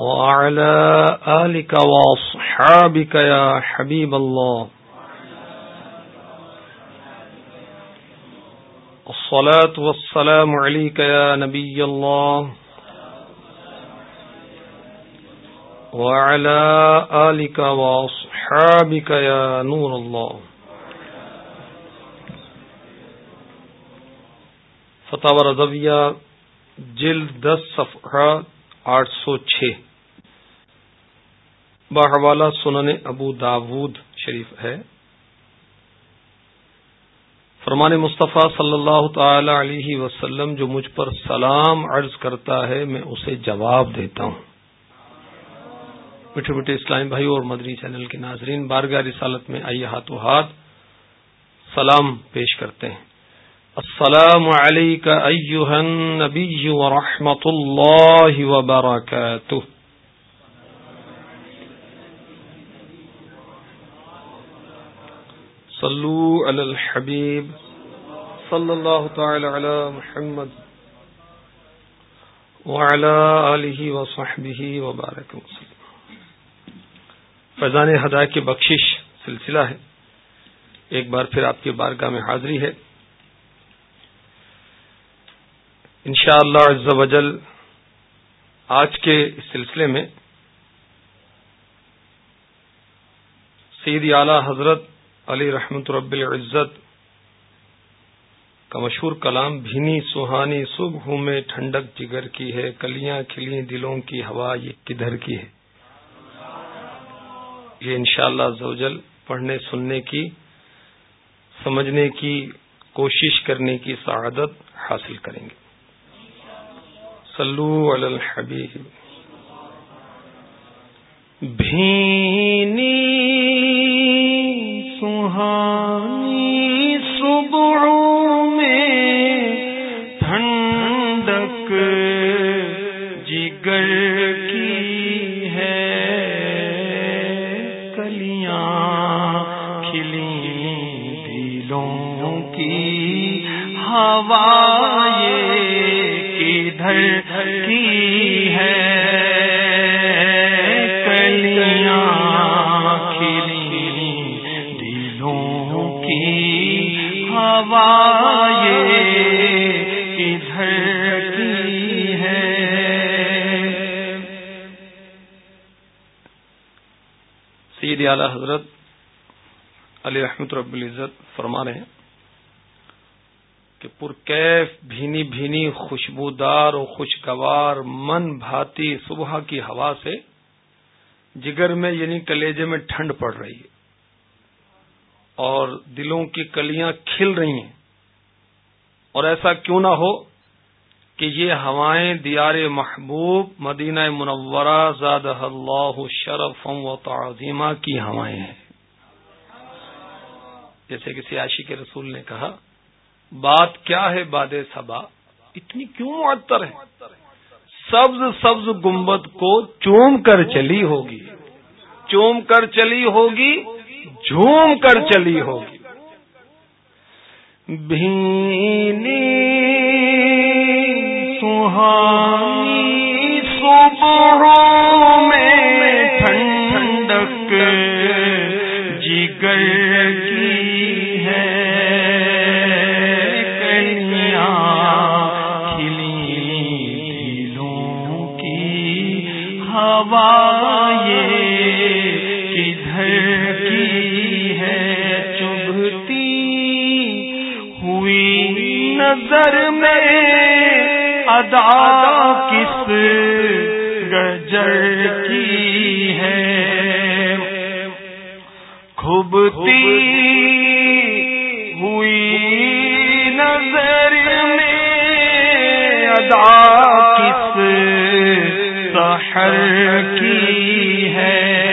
وعلى آلك وأصحابك يا حبيب الله. الصلاة والسلام عليك يا نبي الله. وعلى آلك وأصحابك يا نور الله. فتح رضویہ جلد دس، صفحہ آٹھ سو چھ۔ بحوالہ سنن ابو داود شریف ہے۔ فرمان مصطفیٰ صلی اللہ تعالی علیہ وسلم جو مجھ پر سلام عرض کرتا ہے، میں اسے جواب دیتا ہوں۔ میٹھے میٹھے اسلام بھائی اور مدری چینل کے ناظرین، بارگاہ رسالت میں آئیے ہاتھوں ہاتھ سلام پیش کرتے ہیں۔ السلام علیکم النبی ورحمۃ اللہ وبرکاتہ۔ صلو علی الحبیب صلی اللہ تعالی علی محمد وعلى آلہ وصحبہ وبارک وسلم. فیضان ہدا کی بخشش سلسلہ ہے۔ ایک بار پھر آپ کی بارگاہ میں حاضری ہے۔ انشاءاللہ عز و جل آج کے اس سلسلے میں سید اعلی حضرت علی رحمت رب العزت، کا مشہور کلام بھینی سہانی صبح میں ٹھنڈک جگر کی ہے، کلیاں کھلی دلوں کی ہوا، یہ کدھر کی ہے؟ یہ انشاءاللہ شاء اللہ پڑھنے، سننے کی، سمجھنے کی، کوشش کرنے کی سعادت حاصل کریں گے۔ صلو علی الحبیب۔ بھینی سہانی صبحوں میں ٹھنڈک جگر کی ہے۔ کلیاں کھلی دلوں کی ہوا سید اعلی حضرت علی رحمت رب العزت فرما رہے ہیں کہ پرکیف بھینی بھینی خوشبودار و خوشگوار من بھاتی صبح کی ہوا سے جگر میں یعنی کلیجے میں ٹھنڈ پڑ رہی ہے۔ اور دلوں کی کلیاں کھل رہی ہیں۔ اور ایسا کیوں نہ ہو کہ یہ ہوائیں دیار محبوب مدینہ منورہ زاد اللہ شرف و تعظیمہ کی ہوائیں ہیں۔ جیسے کسی عاشی کے رسول نے کہا، بات کیا ہے باد صبا؟ اتنی کیوں معطر ہے؟ سبز سبز گنبد کو چوم کر چلی ہوگی۔ چوم کر چلی ہوگی جھوم کر چلی ہوگی۔ بھینی سہانی سو نظر میں ادا کس گجر کی ہے؟ خوبتی ہوئی نظر میں ادا کس سحر کی ہے؟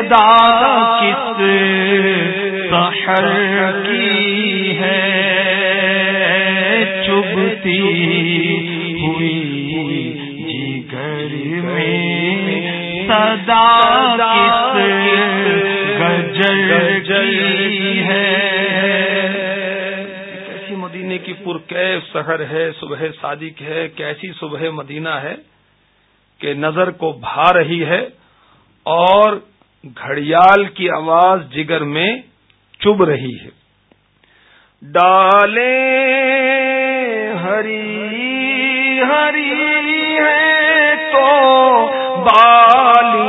ادا کس سحر کی ہے؟ چبھتی ہوئی جگر میں صدا کس ہے؟ کیسی مدینے کی پرکیف سحر ہے، صبح صادق ہے، کیسی صبح مدینہ ہے کہ نظر کو بھا رہی ہے اور گھڑیال کی آواز جگر میں چب رہی ہے۔ ڈالے ہری ہری ہے تو بالی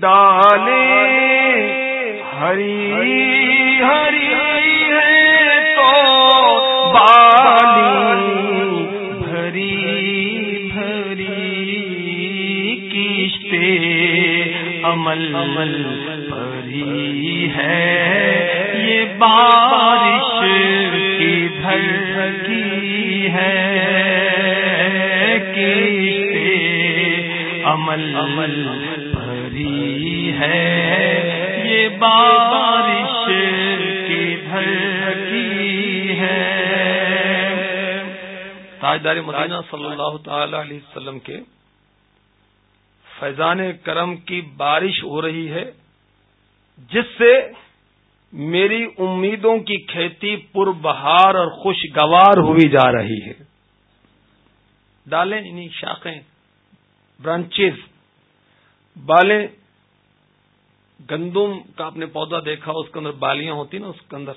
ڈالے ہری ہری ہے تو بالی عمل عمل ہے۔ یہ بارش کی دھرکی ہے کشتے عمل عمل ہے۔ یہ بارش کی دھرکی ہے۔ تاجدار مدینہ صلی اللہ تعالی علیہ وسلم کے فیضان کرم کی بارش ہو رہی ہے، جس سے میری امیدوں کی کھیتی پر بہار اور خوشگوار ہوئی جا رہی ہے۔ ڈالیں انہیں یعنی شاخیں برانچز بالیں، گندم کا آپ نے پودا دیکھا، اس کے اندر بالیاں ہوتی نا، اس کے اندر،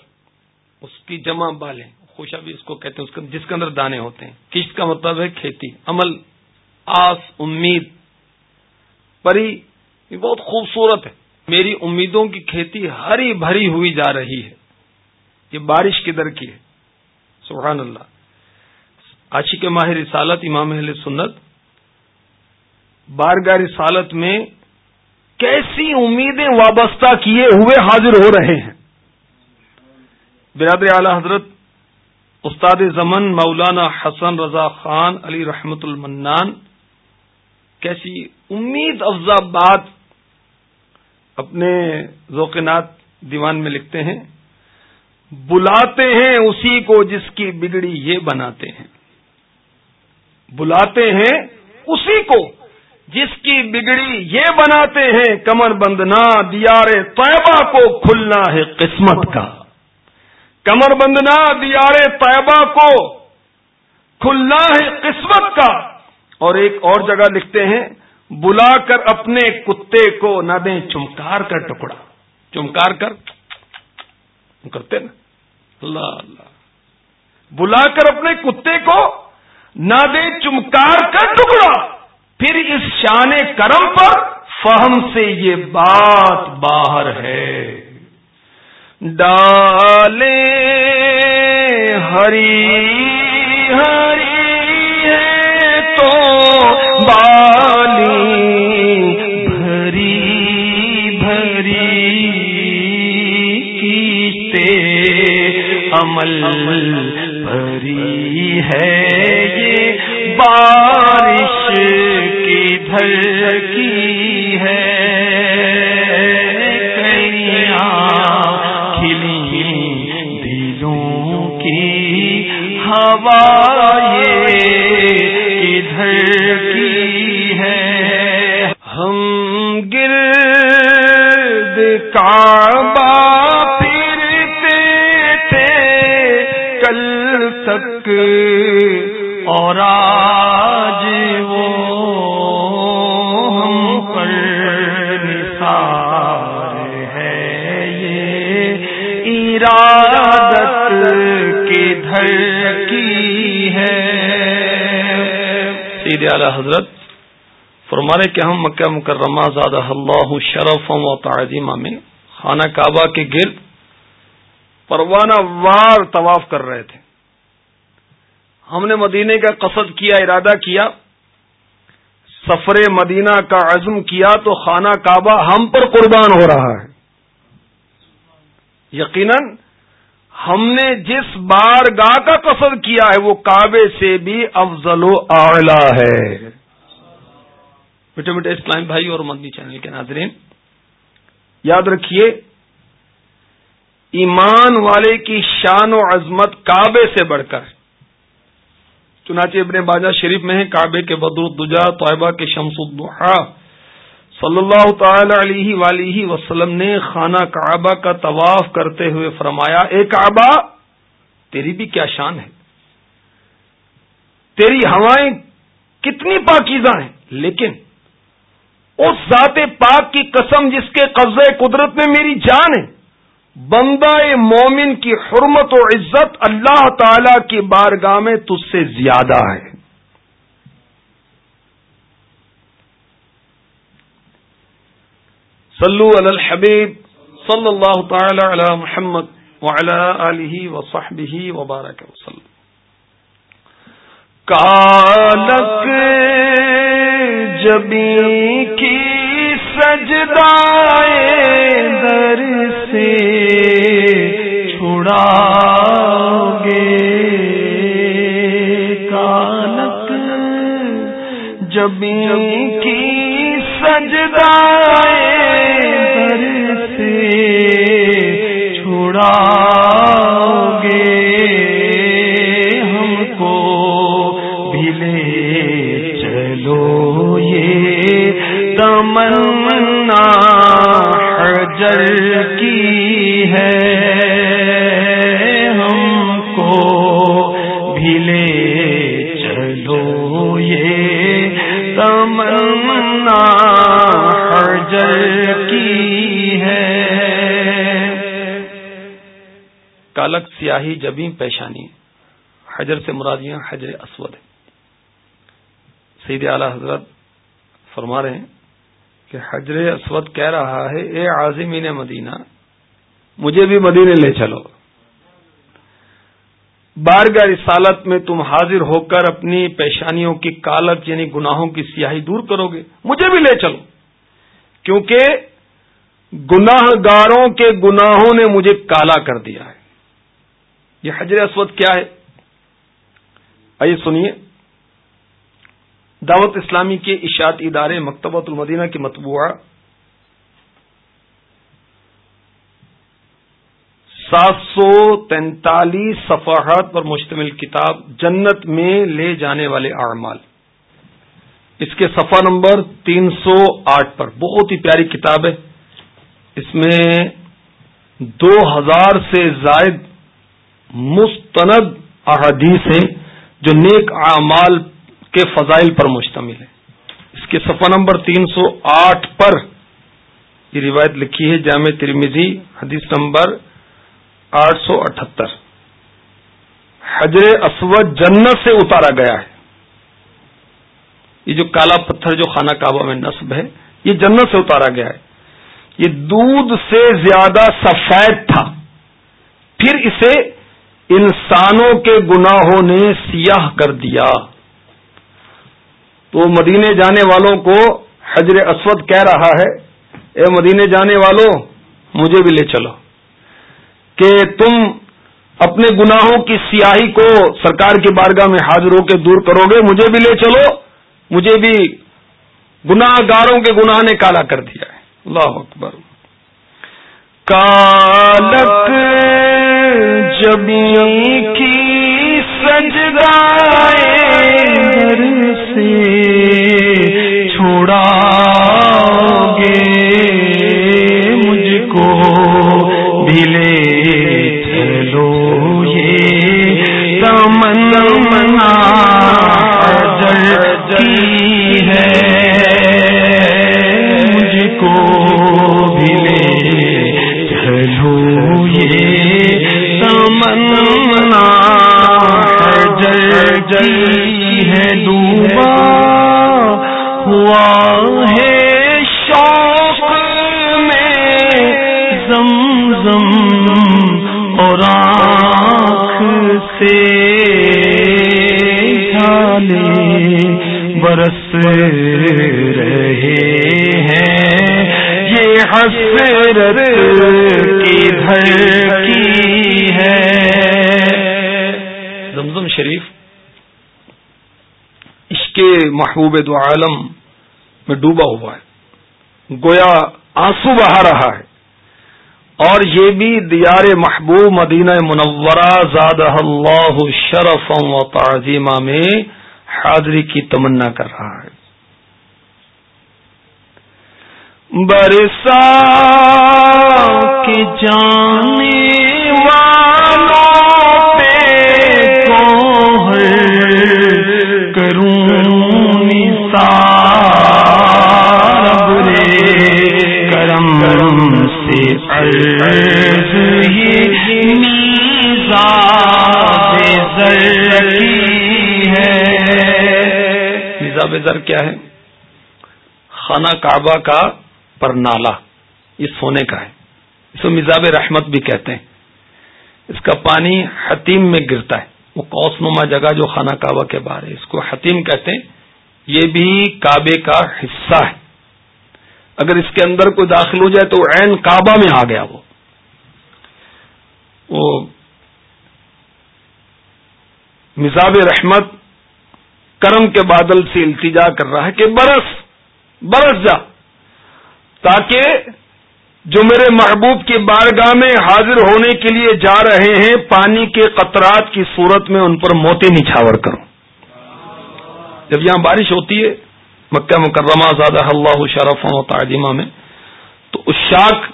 اس کی جمع بالیں۔ خوشا بھی اس کو کہتے ہیں جس کے اندر دانے ہوتے ہیں۔ کشت کا مطلب ہے کھیتی؟ عمل، آس، امید۔ پری، یہ بہت خوبصورت ہے۔ میری امیدوں کی کھیتی ہری بھری ہوئی جا رہی ہے۔ یہ بارش کی در کی ہے؟ سبحان اللہ۔ عاشق ماہر رسالت امام اہل سنت، بارگاہ رسالت میں کیسی امیدیں وابستہ کیے ہوئے حاضر ہو رہے ہیں۔ برادر اعلی حضرت استاد زمن مولانا حسن رضا خان علی رحمت المنان کیسی امید افزا بات اپنے ذوقنات دیوان میں لکھتے ہیں، بلاتے ہیں اسی کو جس کی بگڑی یہ بناتے ہیں۔ بلاتے ہیں اسی کو جس کی بگڑی یہ بناتے ہیں۔ کمر بندنا دیار طیبہ کو کھلنا ہے قسمت کا۔ کمر بندنا دیار طیبہ کو کھلنا ہے قسمت کا۔ اور ایک اور جگہ لکھتے ہیں، بلا کر اپنے کتے کو نہ دیں چمکار کر ٹکڑا۔ چمکار کر؟ کرتے نا۔ اللہ اللہ۔ بلا کر اپنے کتے کو نہ دیں چمکار کر ٹکڑا۔ پھر اس شان کرم پر فہم سے یہ بات باہر ہے۔ ڈالے ہری ہری بالی بھری بھری کیتے عمل بھری ہے یہ بارش کی ہے۔ کھلی دلوں کی ہوا ادھر کی ہے۔ ہم گرد کعبہ پھرتے تھے کل تک۔ اور اعلی حضرت فرمانے کہ ہم مکہ مکرمہ زادہ اللہ شرف و تعظیمہ میں خانہ کعبہ کے گرد پروانہ وار طواف کر رہے تھے۔ ہم نے مدینے کا قصد کیا، ارادہ کیا، سفر مدینہ کا عزم کیا تو خانہ کعبہ ہم پر قربان ہو رہا ہے۔ یقیناً ہم نے جس بار گاہ کا قصد کیا ہے وہ کعبے سے بھی افضل و اعلی ہے۔ بیٹے بیٹے اسلام بھائی اور مدنی چینل کے ناظرین یاد رکھیے ایمان والے کی شان و عظمت کعبے سے بڑھ کر۔ چنانچہ ابن باجا شریف میں ہے کعبے کے بدر دجا طیبہ کے شمس الدحا صلی اللہ تعالی علیہ ولیہ وسلم نے خانہ کعبہ کا طواف کرتے ہوئے فرمایا، اے کعبہ، تیری بھی کیا شان ہے۔ تیری ہوائیں کتنی پاکیزہ ہیں، لیکن اس ذات پاک کی قسم جس کے قبضے قدرت میں میری جان ہے، بندہ مومن کی حرمت و عزت اللہ تعالی کی بارگاہ میں تج سے زیادہ ہے۔ صلو علی الحبیب صلی اللہ تعالی علی محمد وعلی آلہ وصحبہ وبارک وسلم۔ کالک جبی کی سجدائے در سے چھڑا گے کالک جبی کی سجدائے گے ہم کو بھی لے چلو یہ تمنا حجر کی ہے ہم کو بھی لے چلو یہ تمنا حجر کالک سیاہی جبی پیشانی حجر سے مرادیاں حجر اسود سید اعلی حضرت فرما رہے ہیں کہ حجر اسود کہہ رہا ہے، اے عظمین مدینہ، مجھے بھی مدینے لے چلو۔ بارگاہ رسالت میں تم حاضر ہو کر اپنی پیشانیوں کی کالک یعنی گناہوں کی سیاہی دور کرو گے۔ مجھے بھی لے چلو۔ کیونکہ گناہ گاروں کے گناہوں نے مجھے کالا کر دیا ہے۔ یہ حجر اسود کیا ہے؟ آئیے سنیے۔ دعوت اسلامی کے اشاعت ادارے مکتبۃ المدینہ کی مطبوعہ۔ سات سو تینتالیس صفحات پر مشتمل کتاب جنت میں لے جانے والے اعمال۔ اس کے صفحہ نمبر تین سو آٹھ پر۔ بہت ہی پیاری کتاب ہے۔ اس میں دو ہزار سے زائد مستند احادیث ہیں جو نیک اعمال کے فضائل پر مشتمل ہے اس کے صفحہ نمبر تین سو آٹھ پر یہ روایت لکھی ہے، جامع ترمیزی حدیث نمبر آٹھ سو اٹھہتر حجر اسود جنت سے اتارا گیا ہے۔ یہ جو کالا پتھر، جو خانہ کعبہ میں نصب ہے، یہ جنت سے اتارا گیا ہے۔ یہ دودھ سے زیادہ سفید تھا۔ پھر اسے انسانوں کے گناہوں نے سیاہ کر دیا۔ تو مدینے جانے والوں کو حجر اسود کہہ رہا ہے، اے مدینے جانے والوں، مجھے بھی لے چلو۔ کہ تم اپنے گناہوں کی سیاہی کو سرکار کی بارگاہ میں حاضر ہو کے دور کرو گے، مجھے بھی لے چلو۔ مجھے بھی گناہ گاروں کے گناہ نے کالا کر دیا ہے۔ اللہ اکبر۔ کالک جبی کی سجدائے سے چھوڑا گے مجھ کو بھی لے زمزم اور آنکھ سے جھالے برس رہے ہیں۔ یہ حسرت کی گھر کی ہے زمزم شریف، اس کے محبوب دو عالم میں ڈوبا ہوا ہے۔ گویا آنسو بہا رہا ہے۔ اور یہ بھی دیار محبوب مدینہ منورہ زاد اللہ شرف و تعظیمہ میں حاضری کی تمنا کر رہا ہے۔ برسا کی جانے نظام زر کیا ہے؟ خانہ کعبہ کا پر نالا، یہ سونے کا ہے۔ اس کو مزاب رحمت بھی کہتے ہیں۔ اس کا پانی حتیم میں گرتا ہے۔ وہ کوس نما جگہ جو خانہ کعبہ کے باہر ہے، اس کو حتیم کہتے ہیں۔ یہ بھی کعبے کا حصہ ہے۔ اگر اس کے اندر کوئی داخل ہو جائے تو عین کعبہ میں آ گیا وہ۔ وہ مزاب رحمت کرم کے بادل سے التجا کر رہا ہے کہ برس برس جا۔ تاکہ جو میرے محبوب کی بارگاہ میں حاضر ہونے کے لیے جا رہے ہیں، پانی کے قطرات کی صورت میں ان پر موتی نچھاور کروں۔ جب یہاں بارش ہوتی ہے، مکہ مکرمہ زادہ اللہ شرف و تعظیمہ میں، تو اس شاخ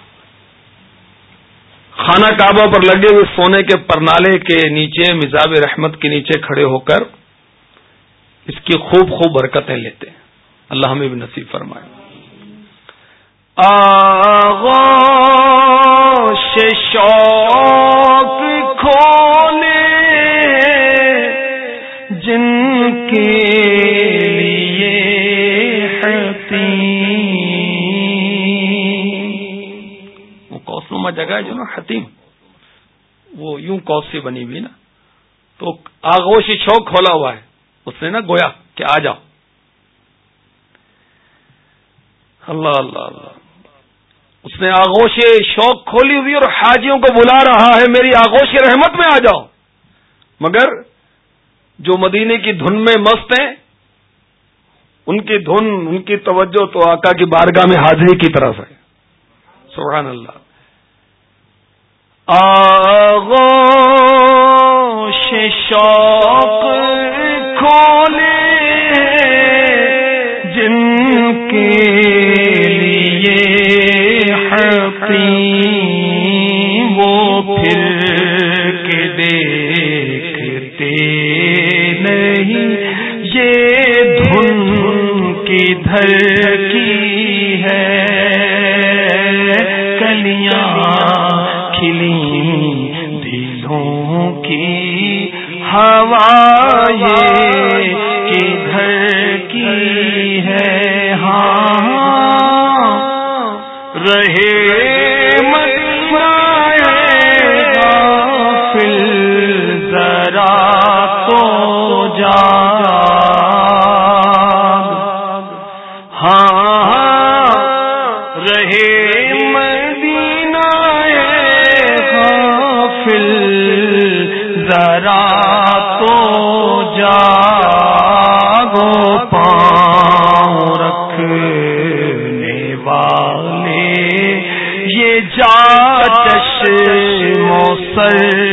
خانہ کعبہ پر لگے ہوئے سونے کے پرنالے کے نیچے مزاب رحمت کے نیچے کھڑے ہو کر اس کی خوب خوب برکتیں لیتے ہیں۔ اللہ ہمیں بھی نصیب فرمائے۔ شوق کھولے جن کے لیے وہ کوسنما جگہ ہے جو نا حتیم۔ وہ یوں کوس سے بنی ہوئی نا۔ تو آغوش شوق کھولا ہوا ہے۔ اس نے نا گویا کہ آ جاؤ۔ اللہ اللہ اللہ۔ اس نے آغوش شوق کھولی ہوئی اور حاجیوں کو بلا رہا ہے، میری آغوش رحمت میں آ جاؤ۔ مگر جو مدینے کی دھن میں مست ہیں، ان کی دھن، ان کی توجہ تو آقا کی بارگاہ میں حاضری کی طرف ہے۔ سبحان اللہ۔ آغوش شوق کھولے جن کے وہ پھر کے دیکھتے نہیں؟ یہ دھن کی دھر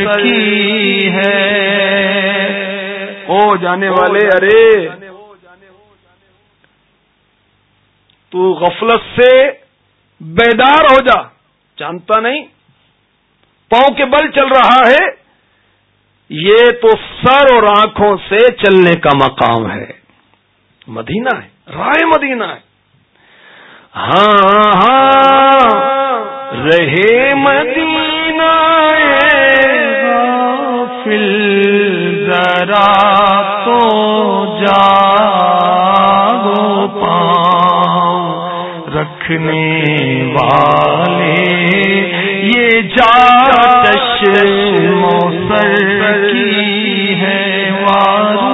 کی ہے۔ او جانے والے، ارے۔ تو غفلت سے بیدار ہو جا۔ جانتا نہیں۔ پاؤں کے بل چل رہا ہے۔ یہ تو سر اور آنکھوں سے چلنے کا مقام ہے۔ مدینہ ہے۔ رائے مدینہ ہے۔ ہاں ہاں۔ رہے مدینہ ذرا تو جا گو پاؤں رکھنے والے، یہ جاتش موسر کی ہے وارو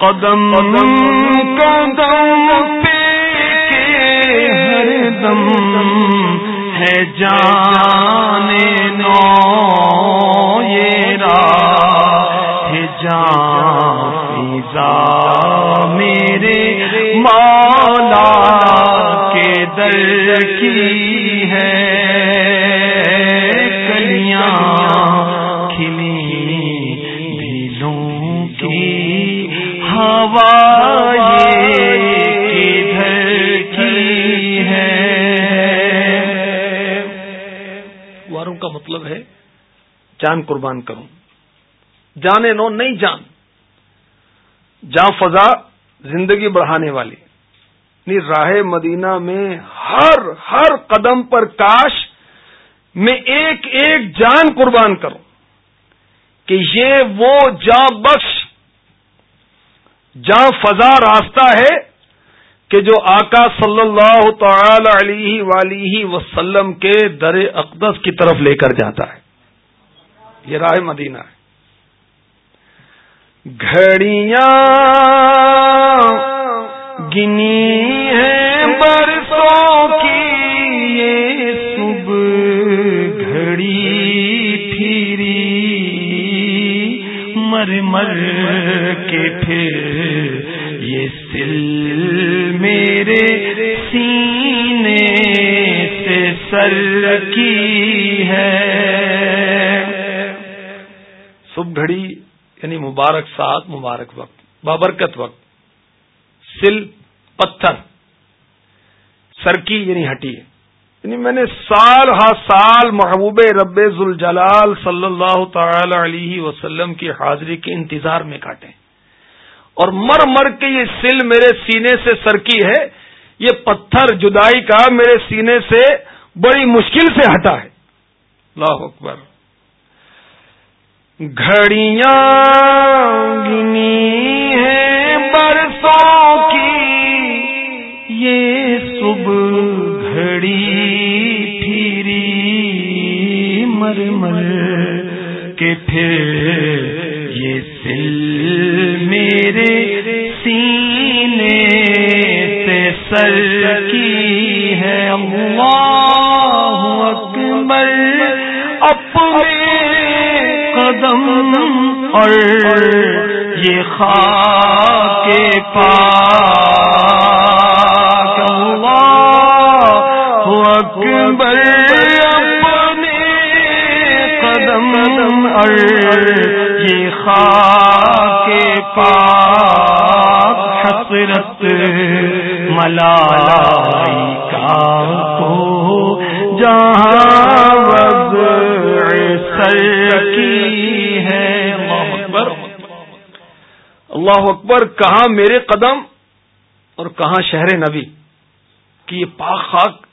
قدم قدم پہ کے ہر دم ہے جان نو یہ راہ ہے جان فضا میرے مالا کے در کی ہے۔ جان قربان کروں۔ جانے نو نہیں جان۔ جان فضا زندگی بڑھانے والی۔ راہ مدینہ میں ہر ہر قدم پر کاش میں ایک ایک جان قربان کروں۔ کہ یہ وہ جان بخش، جان فضا راستہ ہے کہ جو آقا صلی اللہ تعالی علیہ ولی وسلم کے در اقدس کی طرف لے کر جاتا ہے۔ یہ رائے مدینہ ہے۔ گھڑیاں گنی ہے برسوں کی، یہ صبح گھڑی پھری مر مر کے پھر یہ سل میرے سینے سے سر کی ہے۔ گھڑی یعنی مبارک ساتھ مبارک وقت، بابرکت وقت، سل، پتھر، سرکی یعنی ہٹی یعنی میں نے سال ہا سال محبوب رب ذوالجلال صلی اللہ تعالی علیہ وسلم کی حاضری کے انتظار میں کاٹے۔ اور مر مر کے یہ سل میرے سینے سے سرکی ہے، یہ پتھر جدائی کا میرے سینے سے بڑی مشکل سے ہٹا ہے۔ اللہ اکبر۔ گھڑیاں گنی ہے برسوں کی۔ یہ صبح گھڑی پھری مر مر کے پھر یہ سل میرے سینے سے سر کی ہے۔ اللہ اکبر، اپنے قدم اور یہ خاک پا اکبر اپنے قدم اور یہ خاک پا حسرت ملائی کا کو جہاں کی ہے اللہ اکبر اللہ اکبر، کہاں میرے قدم اور کہاں شہر نبی؟ کہ یہ پاک خاک،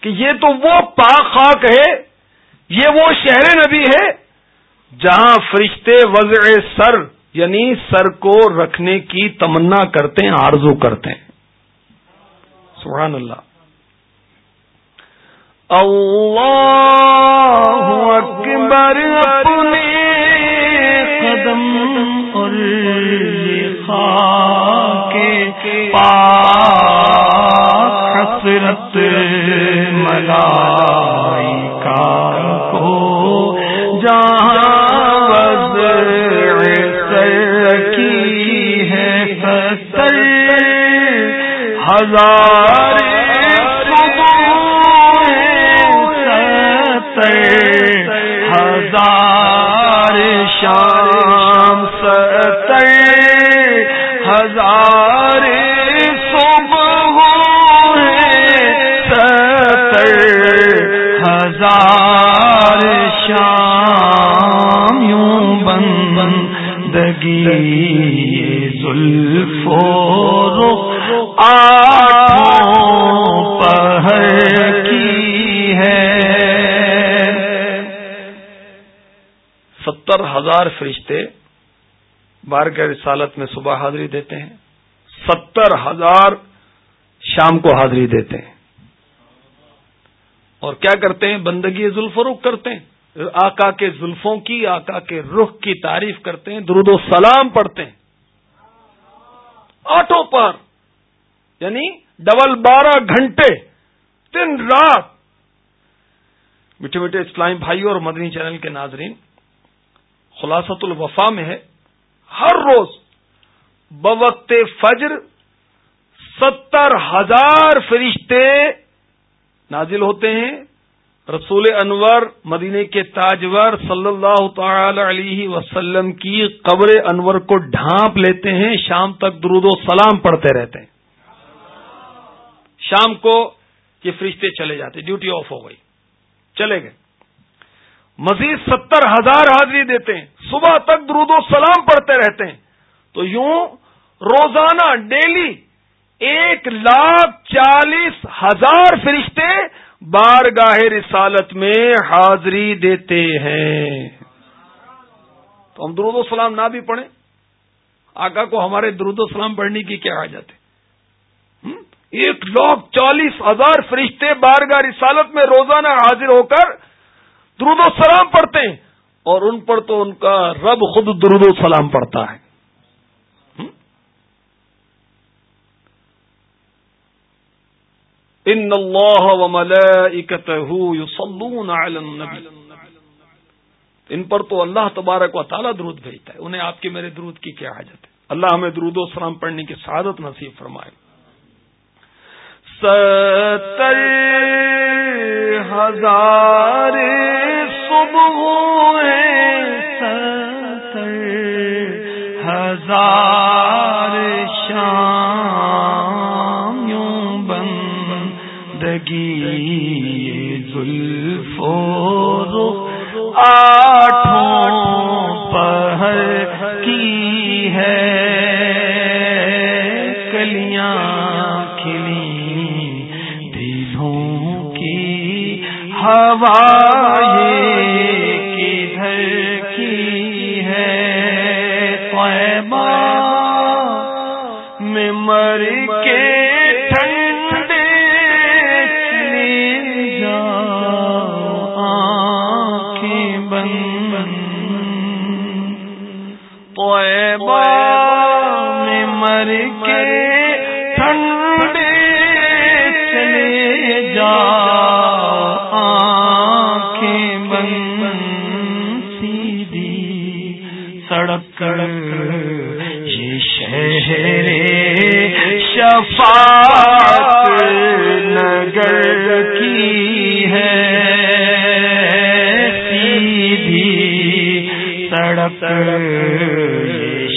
کہ یہ تو وہ پاک خاک ہے، یہ وہ شہر نبی ہے جہاں فرشتے وضع سر یعنی سر کو رکھنے کی تمنا کرتے ہیں، آرزو کرتے ہیں۔ سبحان اللہ۔ اللہ اکبر اپنے قدم اور کے پاس حسرت ملائی کا کو جہاں سر کی ہے ہزار ہزار شام یوں بن بندگی زلفو رخ آٹھوں پہر کی ہے۔ ستر ہزار فرشتے بار کے رسالت میں صبح حاضری دیتے ہیں۔ ستر ہزار شام کو حاضری دیتے ہیں۔ اور کیا کرتے ہیں؟ بندگی زلف رخ کرتے ہیں۔ آقا کے زلفوں کی، آقا کے رخ کی تعریف کرتے ہیں۔ درود و سلام پڑھتے ہیں۔ آٹو پر یعنی ڈبل بارہ گھنٹے تین رات۔ میٹھے میٹھے اسلام بھائیوں اور مدنی چینل کے ناظرین خلاصت الوفا میں ہے۔ ہر روز بوقت فجر ستر ہزار فرشتے نازل ہوتے ہیں رسول انور مدینے کے تاجور صلی اللہ تعالی علیہ وسلم کی قبر انور کو ڈھانپ لیتے ہیں، شام تک درود و سلام پڑھتے رہتے ہیں۔ شام کو یہ فرشتے چلے جاتے، ڈیوٹی آف ہو گئی، چلے گئے۔ مزید ستر ہزار حاضری دیتے ہیں، صبح تک درود و سلام پڑھتے رہتے ہیں۔ تو یوں روزانہ ڈیلی ایک لاکھ چالیس ہزار فرشتے بار گاہ رسالت میں حاضری دیتے ہیں۔ تو ہم درود و سلام نہ بھی پڑھیں، آقا کو ہمارے درود و سلام پڑھنے کی کیا حاجت ہے؟ ایک لاکھ چالیس ہزار فرشتے بارگاہ رسالت میں روزانہ حاضر ہو کر درود و سلام پڑھتے ہیں، اور ان پر تو ان کا رب خود درود و سلام پڑھتا ہے۔ ان اللہ و علی النبی ان پر تو اللہ تبارک و تعالیٰ درود بھیجتا ہے۔ انہیں آپ کے میرے درود کی کیا حاجت ہے؟ اللہ ہمیں درود و سلام پڑھنے کی سعادت نصیب فرمائے۔ ستر ہزار صبح ستر ہوا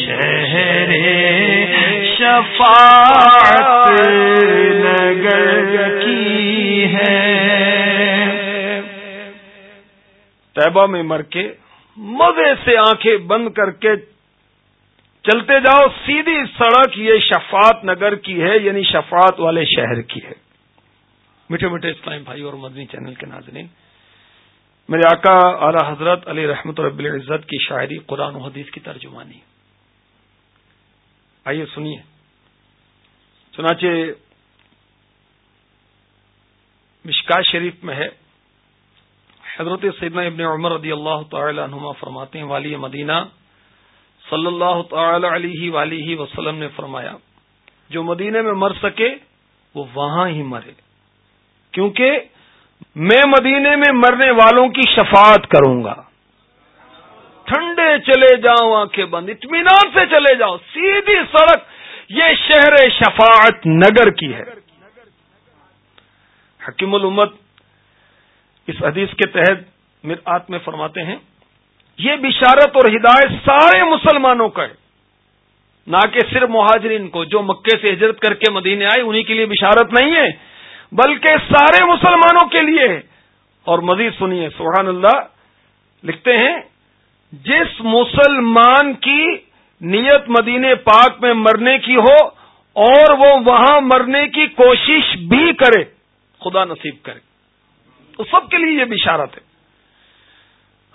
شہر شفاعت نگر کی ہے۔ طیبہ میں مر کے مزے سے آنکھیں بند کر کے چلتے جاؤ، سیدھی سڑک یہ شفاعت نگر کی ہے یعنی شفاعت والے شہر کی ہے۔ میٹھے میٹھے اسلام بھائی اور مدنی چینل کے ناظرین میرے آقا اعلی حضرت علی رحمت رب العزت کی شاعری قرآن و حدیث کی ترجمانی آئیے سنیے۔ چنانچہ مشکا شریف میں ہے۔ حضرت سیدنا ابن عمر رضی اللہ تعالی عنہما فرماتے ہیں، والی مدینہ صلی اللہ تعالی علیہ ولی وسلم نے فرمایا، جو مدینے میں مر سکے، وہ وہاں ہی مرے۔ کیونکہ میں مدینے میں مرنے والوں کی شفاعت کروں گا۔ ٹھنڈے چلے جاؤ آنکھیں بند، اطمینان سے چلے جاؤ سیدھی سڑک، یہ شہر شفاعت نگر کی ہے۔ حکیم الامت اس حدیث کے تحت مرآت میں فرماتے ہیں، یہ بشارت اور ہدایت سارے مسلمانوں کا ہے۔ نہ کہ صرف مہاجرین کو، جو مکے سے ہجرت کر کے مدینے آئے، انہی کے لیے بشارت نہیں ہے۔ بلکہ سارے مسلمانوں کے لیے۔ اور مزید سنیے، سبحان اللہ، لکھتے ہیں، جس مسلمان کی نیت مدینے پاک میں مرنے کی ہو، اور وہ وہاں مرنے کی کوشش بھی کرے، خدا نصیب کرے۔ تو سب کے لیے یہ بشارت ہے۔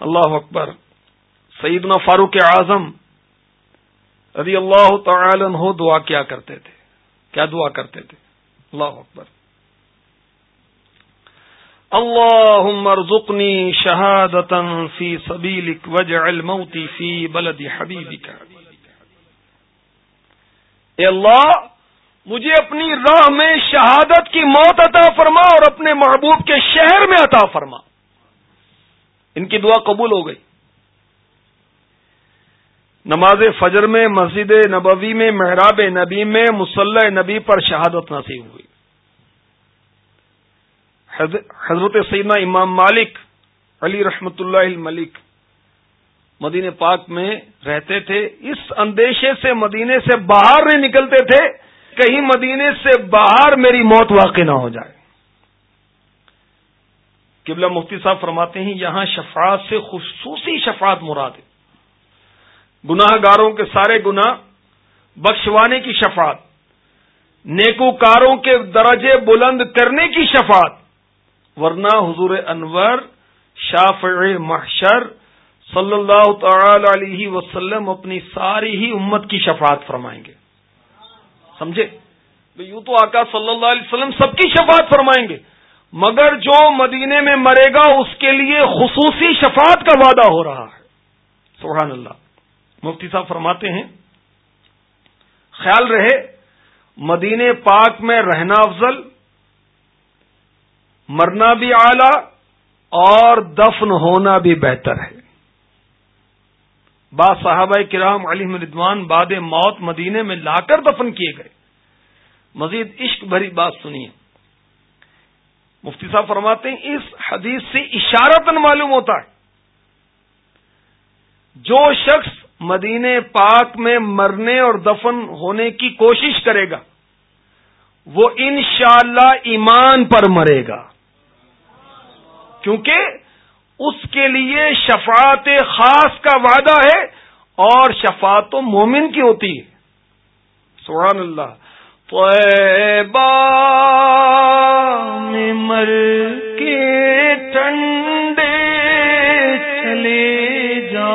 اللہ اکبر، سیدنا فاروق اعظم رضی اللہ تعالی ہو دعا کیا کرتے تھے۔ کیا دعا کرتے تھے؟ اللہ اکبر۔ اللهم ارزقني شهادة في سبيلك واجعل موتي في بلد حبيبك. اے اللہ، مجھے اپنی راہ میں شہادت کی موت عطا فرما اور اپنے محبوب کے شہر میں عطا فرما۔ ان کی دعا قبول ہو گئی۔ نماز فجر میں، مسجد نبوی میں، محراب نبی میں مسلح نبی پر شہادت نصیب ہوئی۔ حضرت سیدنا امام مالک علی رحمت اللہ ملک مدینہ پاک میں رہتے تھے۔ اس اندیشے سے مدینے سے باہر نہیں نکلتے تھے۔ کہیں مدینے سے باہر میری موت واقع نہ ہو جائے۔ قبلہ مفتی صاحب فرماتے ہیں، یہاں شفاعت سے خصوصی شفاعت مراد ہے۔ گناہ گاروں کے سارے گناہ بخشوانے کی شفاعت، نیکوکاروں کے درجے بلند کرنے کی شفاعت ورنہ حضور انور شافع محشر صلی اللہ تعالی علیہ وسلم اپنی ساری ہی امت کی شفاعت فرمائیں گے۔ سمجھے؟ یوں تو آقا صلی اللہ علیہ وسلم سب کی شفاعت فرمائیں گے، مگر جو مدینے میں مرے گا اس کے لیے خصوصی شفاعت کا وعدہ ہو رہا ہے۔ سبحان اللہ۔ مفتی صاحب فرماتے ہیں، خیال رہے، مدینے پاک میں رہنا افضل مرنا بھی اعلی اور دفن ہونا بھی بہتر ہے۔ با صحابہ کرام علی مردوان باد موت مدینے میں لا کر دفن کیے گئے۔ مزید عشق بھری بات سنیے۔ مفتی صاحب فرماتے ہیں، اس حدیث سے اشارتن معلوم ہوتا ہے۔ جو شخص مدینے پاک میں مرنے اور دفن ہونے کی کوشش کرے گا، وہ انشاءاللہ ایمان پر مرے گا۔ کیونکہ اس کے لیے شفاعت خاص کا وعدہ ہے اور شفاعت و مومن کی ہوتی ہے۔ سبحان اللہ۔ مر کے ٹنڈے چلے جا۔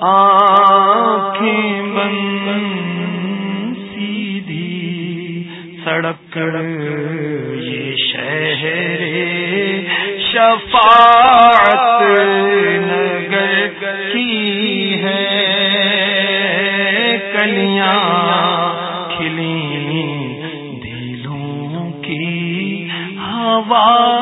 آنکھیں بند، سیدھی سڑک۔ شفاعت نگر کی ہے کلیاں کھلی دلوں کی ہوا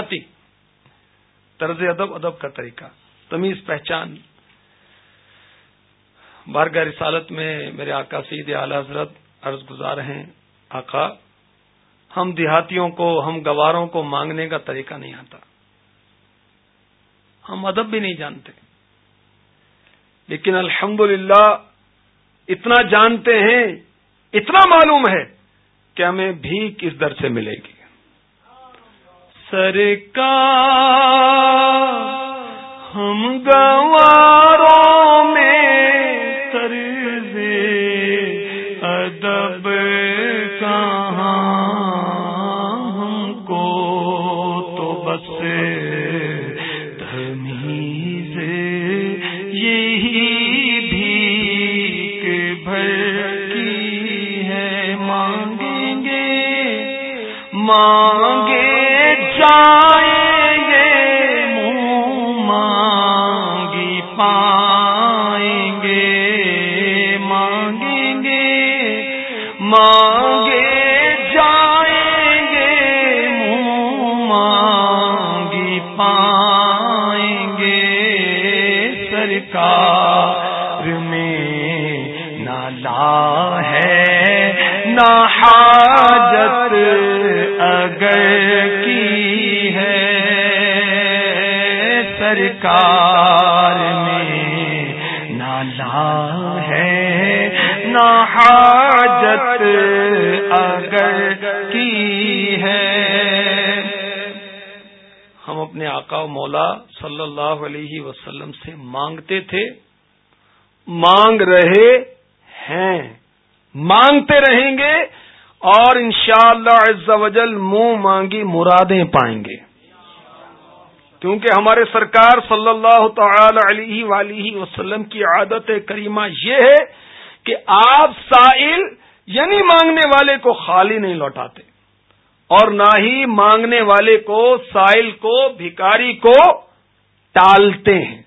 دیہاتی طرز ادب ادب کا طریقہ، تمیز پہچان۔ بارگاہ رسالت میں میرے آقا سید اعلی حضرت عرض گزار ہیں، آقا، ہم دیہاتیوں کو، ہم گواروں کو مانگنے کا طریقہ نہیں آتا۔ ہم ادب بھی نہیں جانتے۔ لیکن الحمد اتنا جانتے ہیں، اتنا معلوم ہے کہ ہمیں بھیک اس در سے ملے گی۔ سرکار، ہم گواروں میں طرز ادب کہاں، ہم کو تو بس تمیز یہی بھی بھر کی ہے، مانگیں گے مانگے جائیں گے، منہ مانگی پائیں گے، مانگیں گے، مانگے جائیں گے، منہ مانگی پائیں گے۔ سرکار میں نالا ہے، نہ حاجت، اگر سرکار میں نالا ہے، نہ حاجت اگر کی ہے۔ اپنے آقا و مولا صلی اللہ علیہ وسلم سے مانگتے تھے، مانگ رہے ہیں، مانگتے رہیں گے اور انشاءاللہ شاء اللہ منہ مانگی مرادیں پائیں گے۔ کیونکہ ہمارے سرکار صلی اللہ تعالی علیہ ولی وسلم کی عادت کریمہ یہ ہے کہ آپ سائل یعنی مانگنے والے کو خالی نہیں لوٹاتے اور نہ ہی مانگنے والے کو سائل کو بھکاری کو ٹالتے ہیں۔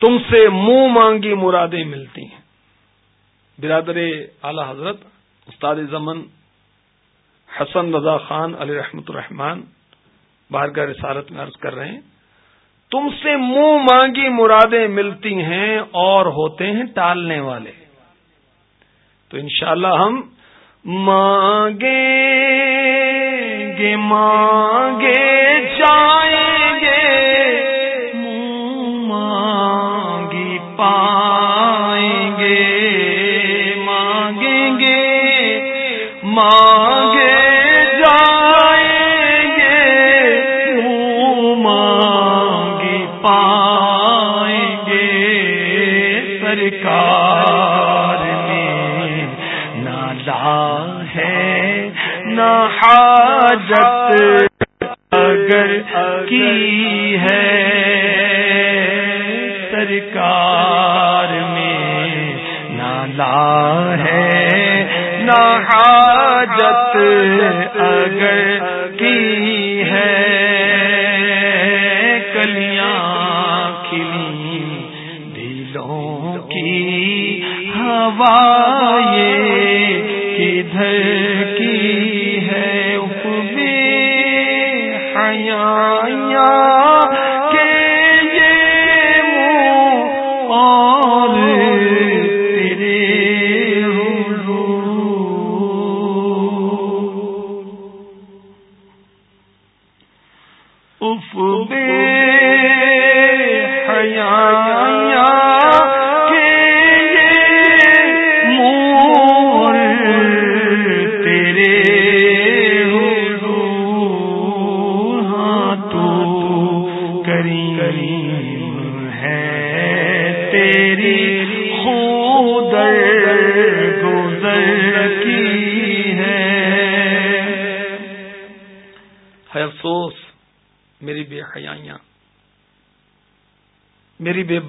تم سے منہ مانگی مرادیں ملتی ہیں۔ برادر اعلی حضرت، استاد زمن حسن رضا خان علی رحمت الرحمان باہر کا رسالت میں عرض کر رہے ہیں، تم سے منہ مانگی مرادیں ملتی ہیں اور ہوتے ہیں ٹالنے والے۔ تو انشاءاللہ ہم مانگے گے مانگے جائیں گے، منہ مانگی پائیں گے، مانگیں گے مانگے اگر کی ہے سرکار میں نالا ہے نہ حاجت اگر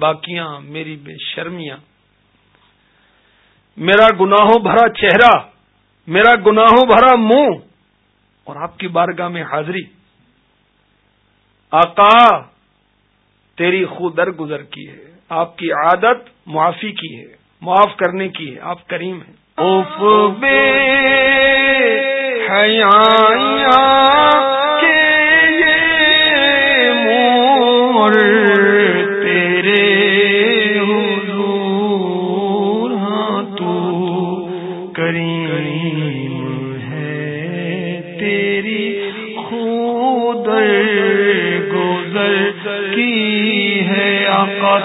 میری بے باکیاں میری بے شرمیاں۔ میرا گناہوں بھرا چہرہ، میرا گناہوں بھرا منہ اور آپ کی بارگاہ میں حاضری۔ آقا، تیری خود در گزر کی ہے، آپ کی عادت معافی کی ہے، معاف کرنے کی ہے، آپ کریم ہیں۔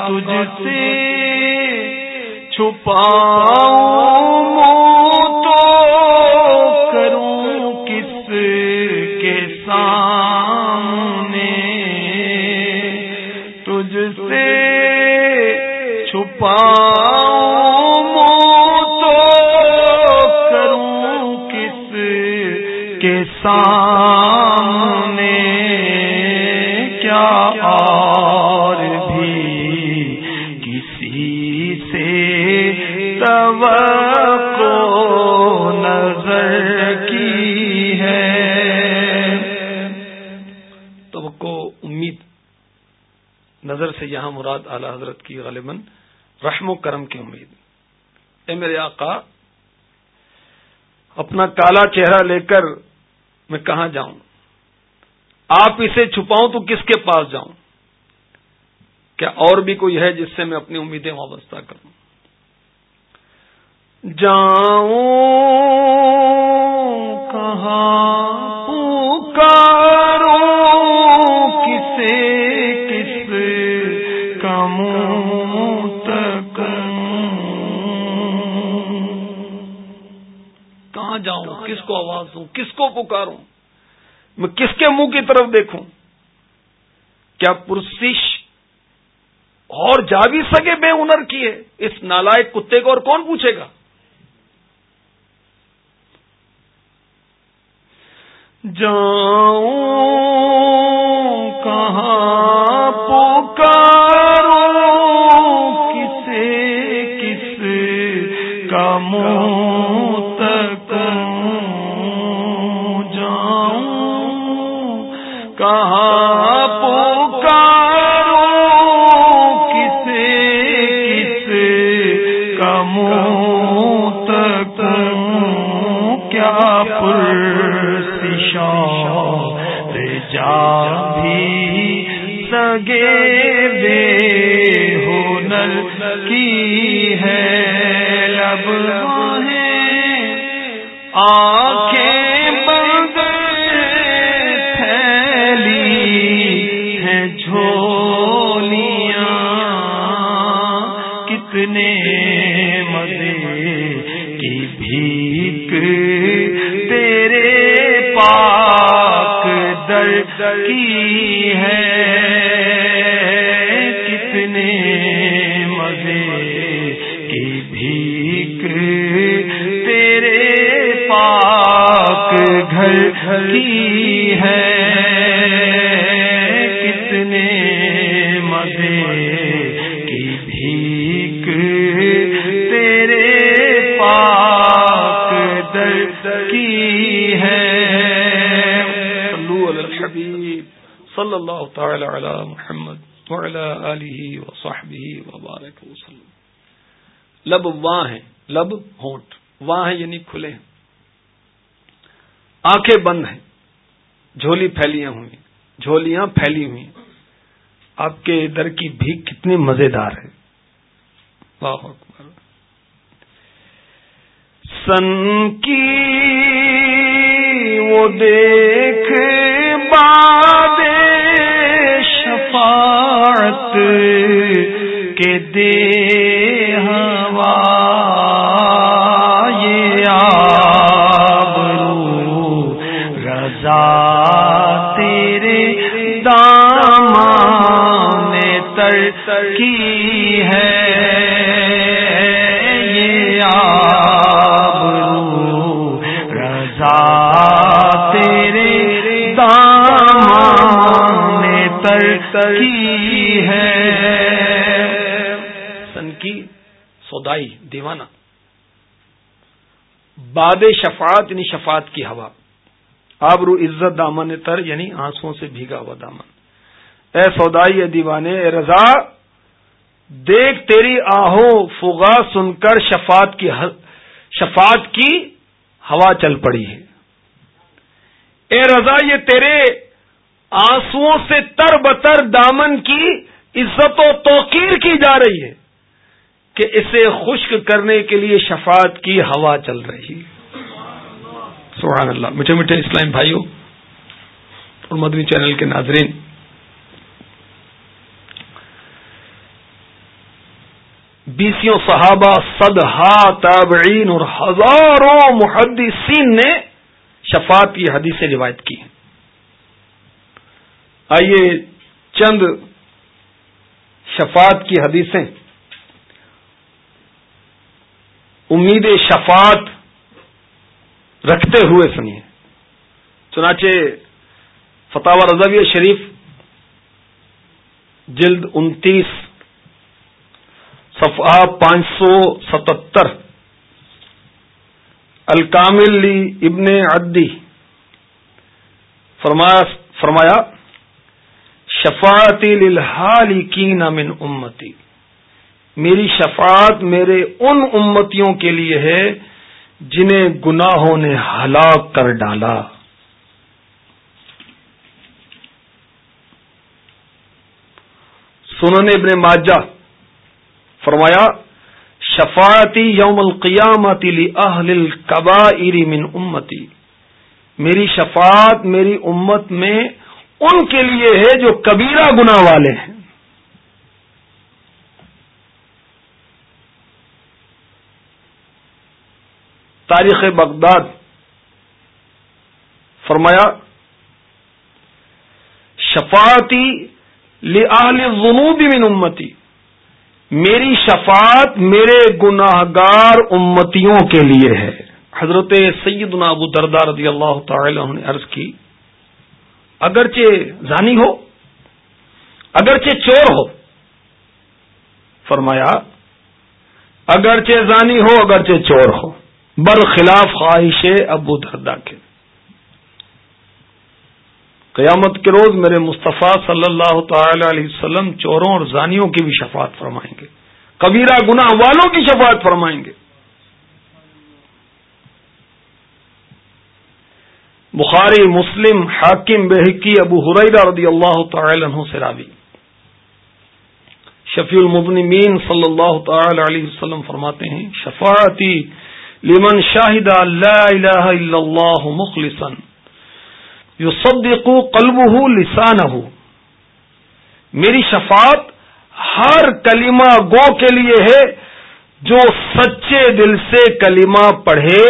تجھ سے چھپاؤں تو کروں کس کے سامنے؟ تجھ سے چھپاؤں تو کروں کس کے سامنے؟ نظر سے یہاں مراد اعلی حضرت کی غالباً رحم و کرم کی امید۔ اے میرے آقا، اپنا کالا چہرہ لے کر میں کہاں جاؤں؟ آپ اسے چھپاؤں تو کس کے پاس جاؤں؟ کیا اور بھی کوئی ہے جس سے میں اپنی امیدیں وابستہ کروں؟ جاؤں، کہاں کہاں جاؤں؟ کس کو آواز دوں کس کو پکاروں؟ میں کس کے منہ کی طرف دیکھوں؟ کیا پرسش اور جا بھی سکے بے ہنر کی ہے؟ اس نالائک کتے کو اور کون پوچھے گا؟ جاؤں۔ بھی سگے بے ہونل کی ہے لب ہے آ کی ہے؟ کتنے مزے کی بھیک تیرے پاک گھر کی ہے؟ کتنے صلی اللہ تعالی علی محمد وعلی وصحبہ وبارک وسلم. لب واہ ہیں، لب ہونٹ. واہ ہیں یعنی کھلے ہیں. آنکھیں بند ہیں، جھولی پھیلیاں ہوئی جھولیاں پھیلی ہوئی آپ کے در کی بھی کتنی مزیدار ہے واہ اکبر. سن کی وہ دیکھ باد شفاعت کے دے ہوا یہ آبرو رضا تیرے دامان تر کی کی ہے۔ سن کی سودائی، دیوانہ۔ باد شفاعت یعنی شفاعت کی ہوا۔ آبرو عزت دامن تر یعنی آنسو سے بھیگا ہوا دامن۔ اے سودائی، اے دیوانے، اے رضا، دیکھ تیری آہو فغا سن کر شفاعت کی شفاعت کی ہوا چل پڑی ہے۔ اے رضا، یہ تیرے آنسو سے تر بتر دامن کی عزت و توقیر کی جا رہی ہے کہ اسے خشک کرنے کے لیے شفاعت کی ہوا چل رہی سبحان اللہ۔ میٹھے میٹھے اسلام بھائیوں اور مدنی چینل کے ناظرین بیسوں صحابہ، صدہا، تابعین اور ہزاروں محدثین نے شفاعت کی حدیث روایت کی ہیں۔ آئیے چند شفات کی حدیثیں۔ امید شفات رکھتے ہوئے سنیے۔ چنانچہ فتح رضوی شریف، جلد انتیس، صفحہ پانچ سو ستہتر الکامل ابن عدی فرمایا شفاعتی للحال کی من امتی۔ میری شفاعت میرے ان امتیوں کے لیے ہے جنہیں گناہوں نے ہلاک کر ڈالا۔ سنن ابن ماجہ فرمایا، شفاعتی یوم القیامت اہل القبائر من امتی۔ میری شفاعت میری امت میں ان کے لیے ہے جو کبیرہ گنا والے ہیں۔ تاریخ بغداد فرمایا، شفاعتی من امتی، میری شفاعت میرے گناہ گار امتیوں کے لیے ہے۔ حضرت سیدنا ابو دردار رضی اللہ تعالی نے عرض کی اگرچہ زانی ہو، اگرچہ چور ہو۔ فرمایا، اگرچہ زانی ہو، اگرچہ چور ہو۔ برخلاف خواہش ابو دردا کے۔ قیامت کے روز میرے مصطفیٰ صلی اللہ تعالی علیہ وسلم چوروں اور زانیوں کی بھی شفاعت فرمائیں گے۔ کبیرہ گناہ والوں کی شفاعت فرمائیں گے۔ بخاری، مسلم، حاکم بحقی ابو حریرہ رضی اللہ تعالی عنہ سے راوی۔ شفیع المبنمین صلی اللہ تعالی علیہ وسلم فرماتے ہیں، شفاعتی لمن شاہد لا الہ الا اللہ مخلصا یو سب قلب ہوں لسان میری شفاعت ہر کلمہ گو کے لیے ہے جو سچے دل سے کلمہ پڑھے۔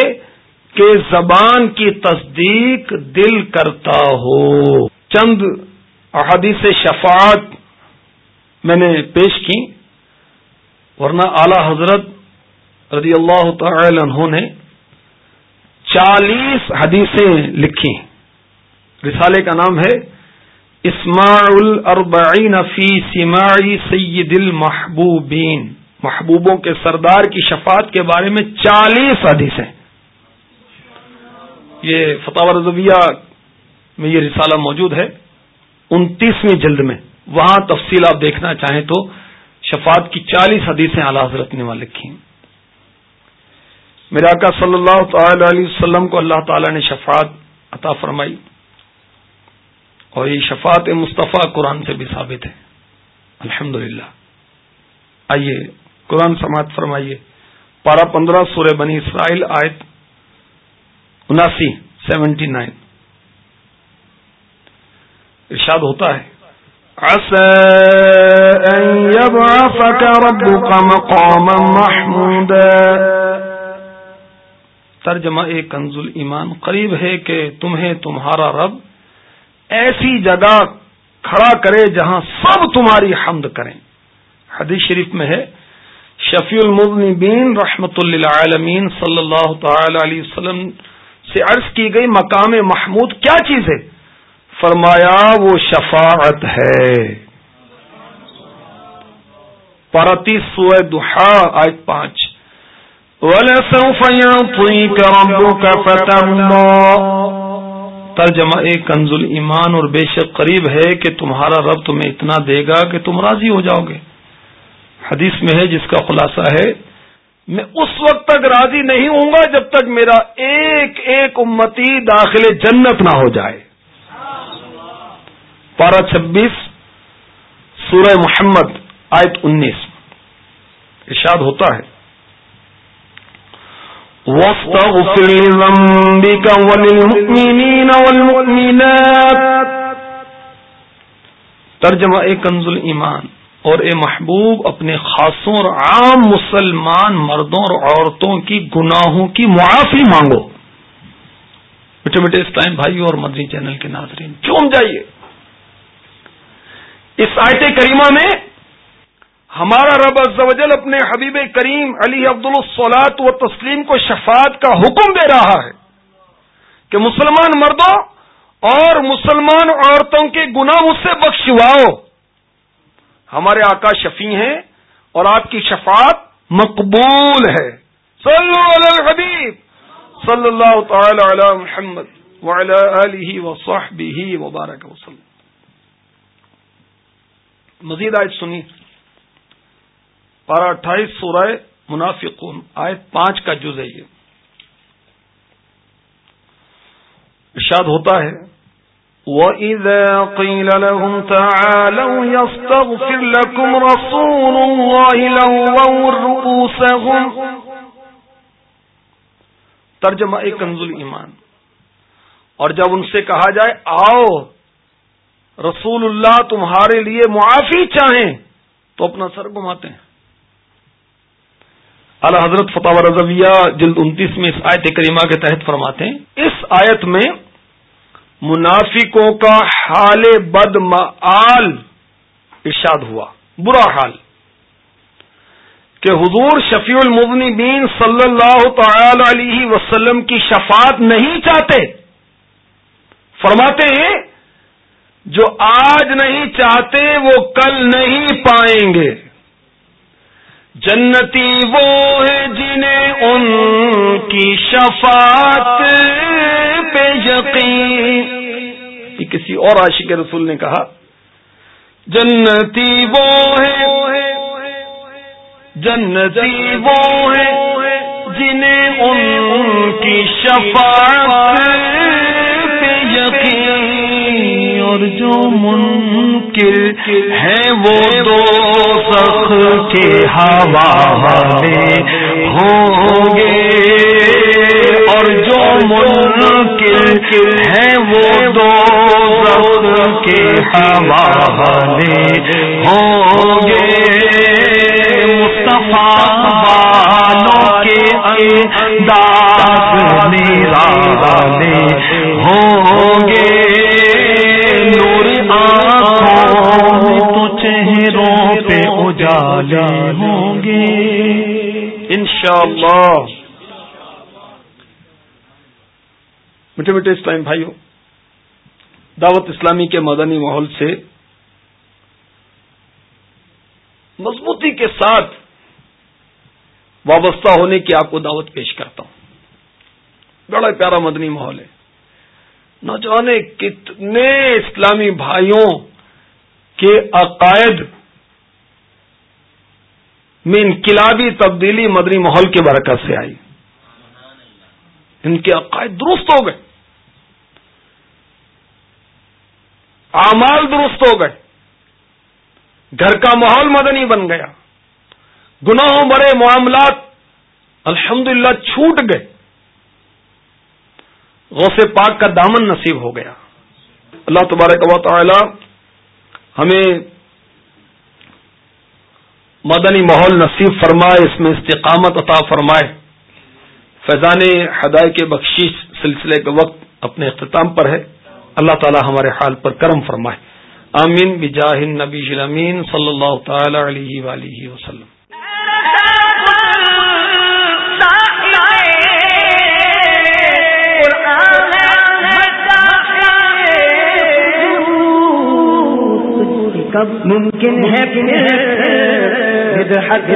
کہ زبان کی تصدیق دل کرتا ہو۔ چند احادیث شفاعت میں نے پیش کی، ورنہ اعلی حضرت رضی اللہ تعالی عنہ نے چالیس حدیثیں لکھی۔ رسالے کا نام ہے اسماع الاربعین فی سماعی سید المحبوبین۔ محبوبوں کے سردار کی شفاعت کے بارے میں چالیس حدیث ہیں یہ فتح رضویہ میں یہ رسالہ موجود ہے انتیسویں جلد میں۔ وہاں تفصیل آپ دیکھنا چاہیں تو شفاعت کی چالیس حدیثیں اعلی حضرت نے وہاں لکھی میرے آقا صلی اللہ تعالی علیہ وسلم کو اللہ تعالی نے شفاعت عطا فرمائی۔ اور یہ شفاعت مصطفیٰ قرآن سے بھی ثابت ہے۔ الحمد آئیے قرآن سماعت فرمائیے۔ پارہ پندرہ سورہ بنی اسرائیل آیت اناسی سیونٹی نائن۔ ارشاد ہوتا ہے۔ ترجمہ ایک کنزل ایمان قریب ہے کہ تمہیں تمہارا رب ایسی جگہ کھڑا کرے جہاں سب تمہاری حمد کریں۔ حدیث شریف میں ہے شفیع المذنبین رحمت اللہ عالمین صلی اللہ تعالی علیہ وسلم سے عرض کی گئی مقام محمود، کیا چیز ہے؟ فرمایا، وہ شفاعت ہے۔ پرتی سوئے دہا آج پانچ۔ ترجمہ ایک کنزل ایمان اور بے شک قریب ہے کہ تمہارا رب تمہیں اتنا دے گا کہ تم راضی ہو جاؤ گے۔ حدیث میں ہے، جس کا خلاصہ ہے میں اس وقت تک راضی نہیں ہوں گا جب تک میرا ایک ایک امتی داخل جنت نہ ہو جائے۔ پارہ چھبیس، سورہ محمد، آیت انیس۔ ارشاد ہوتا ہے۔ واستغفر لذنبك وللمؤمنين والمؤمنات۔ ترجمہ اے کنز ایمان اور اے محبوب اپنے خاصوں اور عام مسلمان مردوں اور عورتوں کی گناہوں کی معافی مانگو۔ میٹھے میٹھے اسلام بھائی اور مدنی چینل کے ناظرین، چوم جائیے۔ اس آیت کریمہ میں ہمارا رب وجل اپنے حبیب کریم علی عبد السلاط و تسلیم کو شفاعت کا حکم دے رہا ہے کہ مسلمان مردوں اور مسلمان عورتوں کے گناہ اس سے بخشواؤ۔ ہمارے آقا شفیع ہیں اور آپ کی شفاعت مقبول ہے۔ صلو علی الحبیب۔ صلی اللہ تعالی علی محمد وعلی آلہ وصحبہ وبارک وسلم۔ مزید آج سنیے پارہ اٹھائیس سورہ منافقون آئے پانچ کا جز ہے یہ۔ ارشاد ہوتا ہے وَإِذَا قِيلَ لَهُمْ تَعَالَوْا يَسْتَغْفِرْ لَكُمْ رَسُولُ اللَّهِ لَوَّوْا الرُّؤُوسَهُمْ ترجمہ ایک کنزل ایمان۔ اور جب ان سے کہا جائے، آؤ، رسول اللہ تمہارے لیے معافی چاہیں، تو اپنا سر گھماتے ہیں۔ اعلی حضرت فتح رضویہ جلد انتیس میں اس آیت کریمہ کے تحت فرماتے ہیں، اس آیت میں منافقوں کا حال بد معال ارشاد ہوا، برا حال، کہ حضور شفیع المذنبین صلی اللہ تعالی علیہ وسلم کی شفاعت نہیں چاہتے۔ فرماتے ہیں، جو آج نہیں چاہتے، وہ کل نہیں پائیں گے۔ جنتی وہ ہے جنہیں ان کی شفاعت پہ یقین۔ یہ کسی اور عاشق رسول نے کہا، جنتی وہ ہے جنتی وہ ہے جنہیں ان کی شفاعت اور جو منکر ہے وہ دو سخ کے حوالے ہوں گے۔ اور جو منکر ہے وہ دو سخ کے حوالے ہوں گے۔ والوں کے انداز نرانے ہوں گے۔ اجالے ہوں گے۔ انشاءاللہ۔ میٹھے میٹھے اسلام بھائیوں دعوت اسلامی کے مدنی ماحول سے مضبوطی کے ساتھ وابستہ ہونے کی آپ کو دعوت پیش کرتا ہوں۔ بڑا پیارا مدنی ماحول ہے۔ نہ جانے کتنے اسلامی بھائیوں کے عقائد میں انقلابی تبدیلی مدنی ماحول کے برکت سے آئی۔ ان کے عقائد درست ہو گئے۔ اعمال درست ہو گئے۔ گھر کا ماحول مدنی بن گیا۔ گناہوں بڑے معاملات الحمد چھوٹ گئے۔ غوث پاک کا دامن نصیب ہو گیا۔ اللہ تبارک و تعالی ہمیں مدنی ماحول نصیب فرمائے اس میں استقامت عطا فرمائے۔ فیضان ہدای کے بخشی سلسلے کا وقت اپنے اختتام پر ہے۔ اللہ تعالی ہمارے حال پر کرم فرمائے۔ آمین۔ بجاہ نبی امین صلی اللہ تعالی علیہ وآلہ وسلم۔ کب ممکن ہے حق